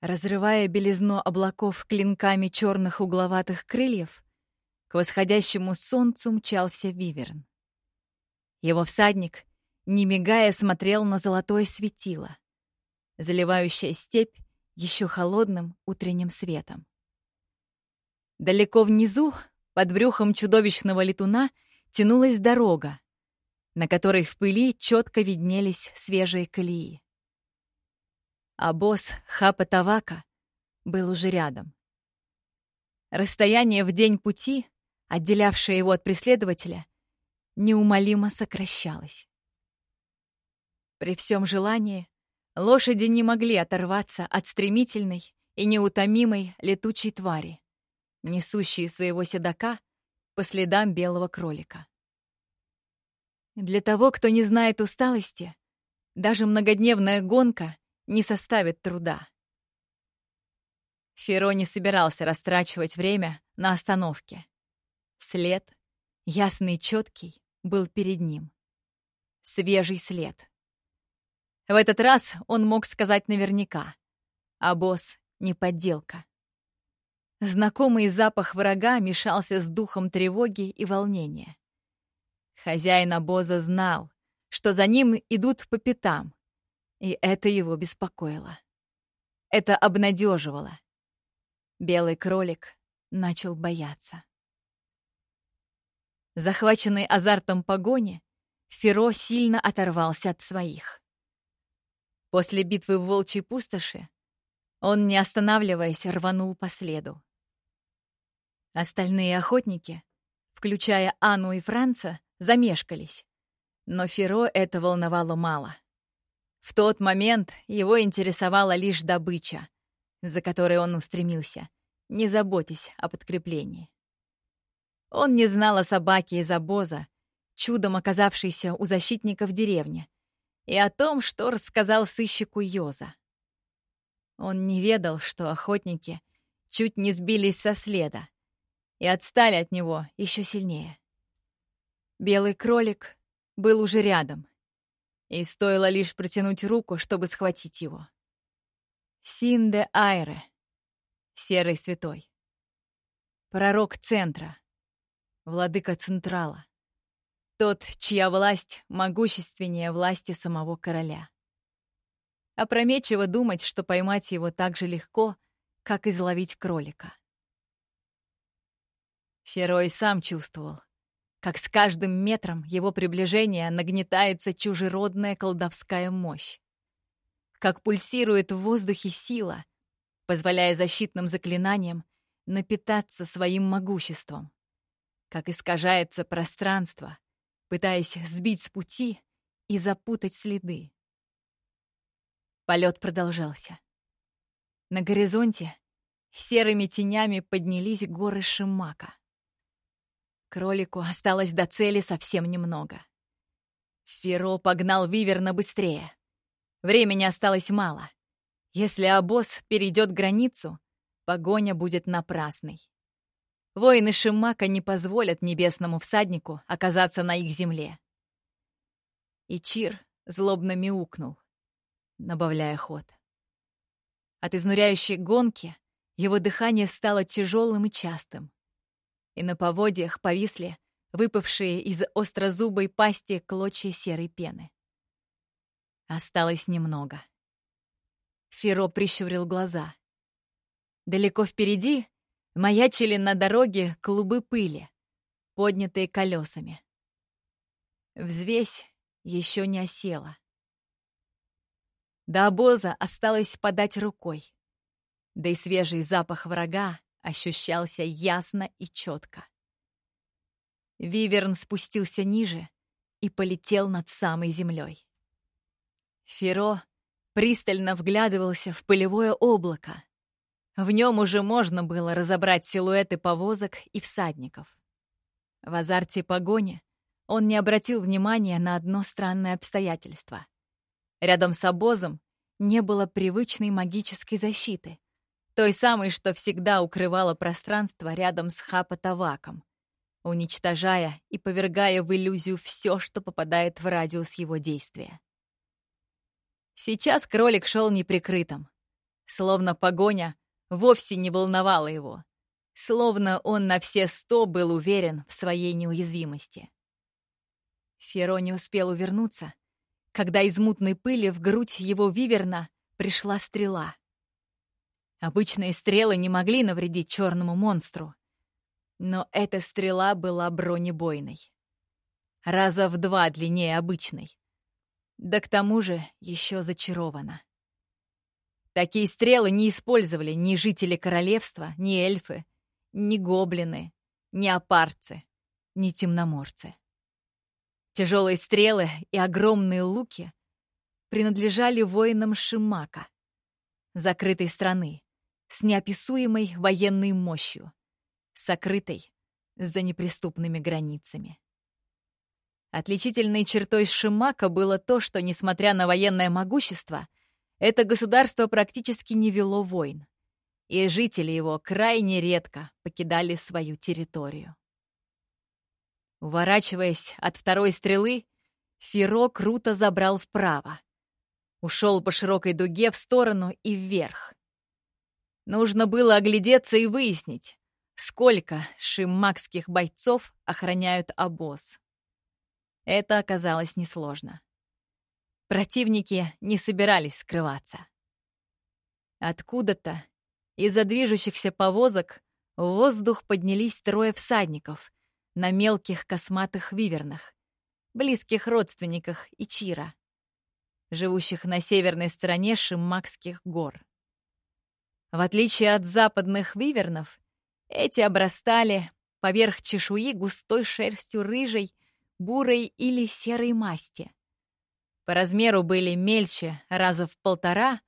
Разрывая белизну облаков клинками черных угловатых крыльев, к восходящему солнцу мчался виверн. Его всадник, не мигая, смотрел на золотое светило, заливающее степь еще холодным утренним светом. Далеко внизу, под брюхом чудовищного летуна, тянулась дорога, на которой в пыли четко виднелись свежие колеи. А босс Хапа Тавака был уже рядом. Расстояние в день пути, отделявшее его от преследователя, неумолимо сокращалось. При всем желании лошади не могли оторваться от стремительной и неутомимой летучей твари, несущей своего седока по следам белого кролика. Для того, кто не знает усталости, даже многодневная гонка не составит труда. Феро не собирался растрачивать время на остановке. След, ясный и четкий, был перед ним. Свежий след. В этот раз он мог сказать наверняка, а босс — не подделка. Знакомый запах врага мешался с духом тревоги и волнения. Хозяин обоза знал, что за ним идут по пятам, и это его беспокоило. Это обнадеживало. Белый кролик начал бояться. Захваченный азартом погони, Феро сильно оторвался от своих. После битвы в Волчьей пустоши он, не останавливаясь, рванул по следу. Остальные охотники, включая Анну и Франца, замешкались. Но Феро это волновало мало. В тот момент его интересовала лишь добыча, за которой он устремился, не заботясь о подкреплении. Он не знал о собаке из обоза, чудом оказавшейся у защитников деревни, и о том, что рассказал сыщику Йоза. Он не ведал, что охотники чуть не сбились со следа и отстали от него еще сильнее. Белый кролик был уже рядом, и стоило лишь протянуть руку, чтобы схватить его. Синде Айре, серый святой. Пророк центра, владыка Централа. Тот, чья власть могущественнее власти самого короля. Опрометчиво думать, что поймать его так же легко, как изловить кролика. Ферой сам чувствовал, как с каждым метром его приближения нагнетается чужеродная колдовская мощь. Как пульсирует в воздухе сила, позволяя защитным заклинаниям напитаться своим могуществом. Как искажается пространство, пытаясь сбить с пути и запутать следы. Полет продолжался. На горизонте серыми тенями поднялись горы Шимака. Кролику осталось до цели совсем немного. Феро погнал Виверна быстрее. Времени осталось мало. Если обоз перейдет границу, погоня будет напрасной. Воины Шимака не позволят небесному всаднику оказаться на их земле. И Чир злобно мяукнул, набавляя ход. От изнуряющей гонки его дыхание стало тяжелым и частым и на поводьях повисли выпавшие из острозубой пасти клочья серой пены. Осталось немного. Феро прищурил глаза. Далеко впереди маячили на дороге клубы пыли, поднятые колесами. Взвесь еще не осела. До обоза осталось подать рукой. Да и свежий запах врага ощущался ясно и четко. Виверн спустился ниже и полетел над самой землей. Феро пристально вглядывался в пылевое облако. В нем уже можно было разобрать силуэты повозок и всадников. В азарте погони он не обратил внимания на одно странное обстоятельство. Рядом с обозом не было привычной магической защиты — той самой, что всегда укрывала пространство рядом с Хапатаваком, уничтожая и повергая в иллюзию все, что попадает в радиус его действия. Сейчас кролик шел неприкрытым, Словно погоня вовсе не волновала его. Словно он на все сто был уверен в своей неуязвимости. Феро не успел увернуться, когда из мутной пыли в грудь его виверна пришла стрела. Обычные стрелы не могли навредить черному монстру, но эта стрела была бронебойной. Раза в два длиннее обычной. Да к тому же еще зачарована. Такие стрелы не использовали ни жители королевства, ни эльфы, ни гоблины, ни апарцы, ни темноморцы. Тяжелые стрелы и огромные луки принадлежали воинам Шимака, закрытой страны, с неописуемой военной мощью, сокрытой за неприступными границами. Отличительной чертой Шимака было то, что, несмотря на военное могущество, это государство практически не вело войн, и жители его крайне редко покидали свою территорию. Уворачиваясь от второй стрелы, Феро круто забрал вправо. Ушел по широкой дуге в сторону и вверх. Нужно было оглядеться и выяснить, сколько шиммакских бойцов охраняют обоз. Это оказалось несложно. Противники не собирались скрываться. Откуда-то из-за движущихся повозок в воздух поднялись трое всадников на мелких косматых вивернах, близких родственниках Ичира, живущих на северной стороне Шиммакских гор. В отличие от западных вивернов, эти обрастали поверх чешуи густой шерстью рыжей, бурой или серой масти. По размеру были мельче раза в полтора,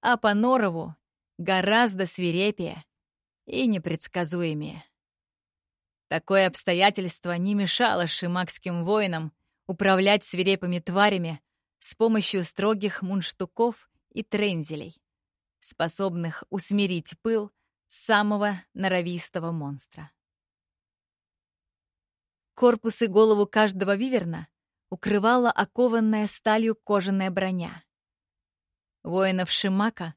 а по норову гораздо свирепее и непредсказуемее. Такое обстоятельство не мешало шимакским воинам управлять свирепыми тварями с помощью строгих мунштуков и трензелей, способных усмирить пыл самого норовистого монстра. Корпус и голову каждого виверна укрывала окованная сталью кожаная броня. Воинов Шимака,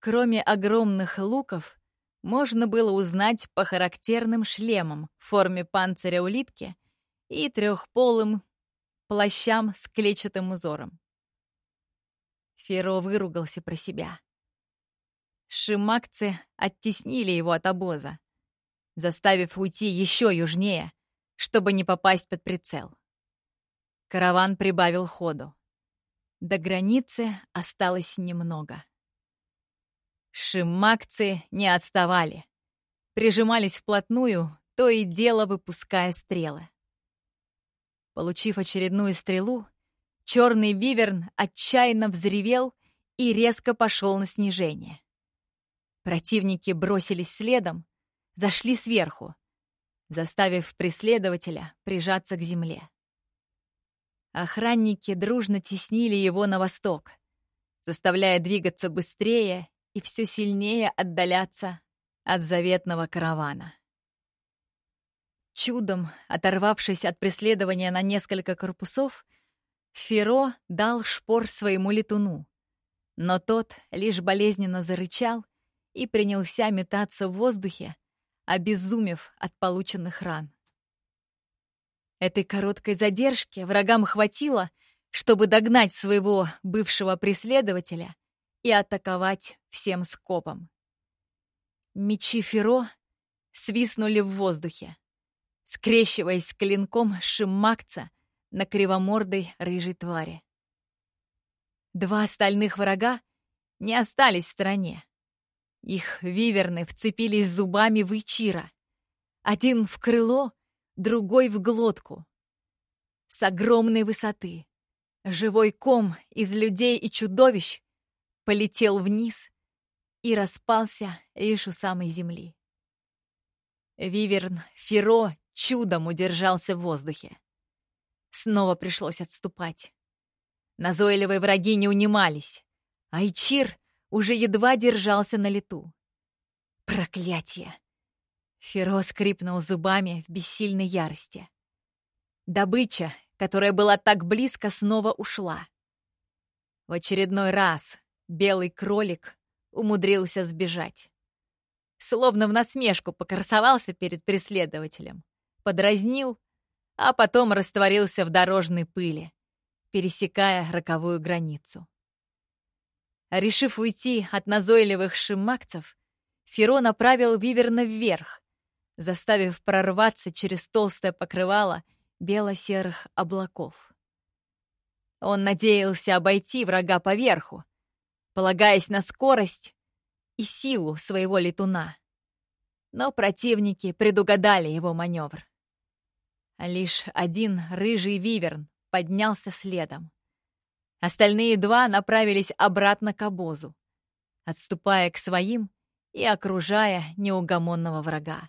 кроме огромных луков, можно было узнать по характерным шлемам в форме панциря улитки и трехполым плащам с клетчатым узором. Феро выругался про себя. Шимакцы оттеснили его от обоза, заставив уйти еще южнее, чтобы не попасть под прицел. Караван прибавил ходу. До границы осталось немного. Шимакцы не отставали. Прижимались вплотную, то и дело выпуская стрелы. Получив очередную стрелу, черный виверн отчаянно взревел и резко пошел на снижение. Противники бросились следом, зашли сверху, заставив преследователя прижаться к земле. Охранники дружно теснили его на восток, заставляя двигаться быстрее и все сильнее отдаляться от заветного каравана. Чудом, оторвавшись от преследования на несколько корпусов, Феро дал шпор своему летуну, но тот лишь болезненно зарычал и принялся метаться в воздухе, обезумев от полученных ран. Этой короткой задержки врагам хватило, чтобы догнать своего бывшего преследователя и атаковать всем скопом. Мечи Феро свистнули в воздухе, скрещиваясь клинком шимакца на кривомордой рыжей твари. Два остальных врага не остались в стороне. Их виверны вцепились зубами в Ичира. Один в крыло, другой в глотку. С огромной высоты. Живой ком из людей и чудовищ полетел вниз и распался лишь у самой земли. Виверн Феро чудом удержался в воздухе. Снова пришлось отступать. Назойливые враги не унимались. Айчир уже едва держался на лету. Проклятие! Феро скрипнул зубами в бессильной ярости. Добыча, которая была так близко, снова ушла. В очередной раз белый кролик умудрился сбежать. Словно в насмешку покрасовался перед преследователем, подразнил, а потом растворился в дорожной пыли, пересекая роковую границу. Решив уйти от назойливых шимакцев, Феро направил Виверна вверх, заставив прорваться через толстое покрывало бело-серых облаков. Он надеялся обойти врага поверху, полагаясь на скорость и силу своего летуна. Но противники предугадали его маневр. Лишь один рыжий виверн поднялся следом. Остальные два направились обратно к обозу, отступая к своим и окружая неугомонного врага.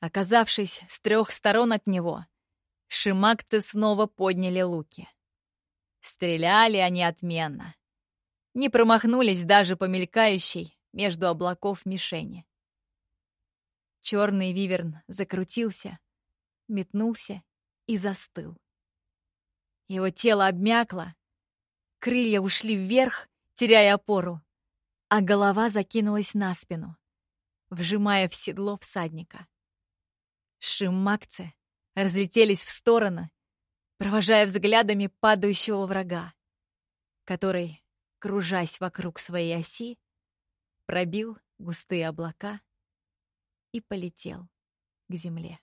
Оказавшись с трех сторон от него, шимакцы снова подняли луки. Стреляли они отменно. Не промахнулись даже по мелькающей между облаков мишени. Черный виверн закрутился, метнулся и застыл. Его тело обмякло, крылья ушли вверх, теряя опору, а голова закинулась на спину, вжимая в седло всадника. Шимакцы разлетелись в стороны, провожая взглядами падающего врага, который, кружась вокруг своей оси, пробил густые облака и полетел к земле.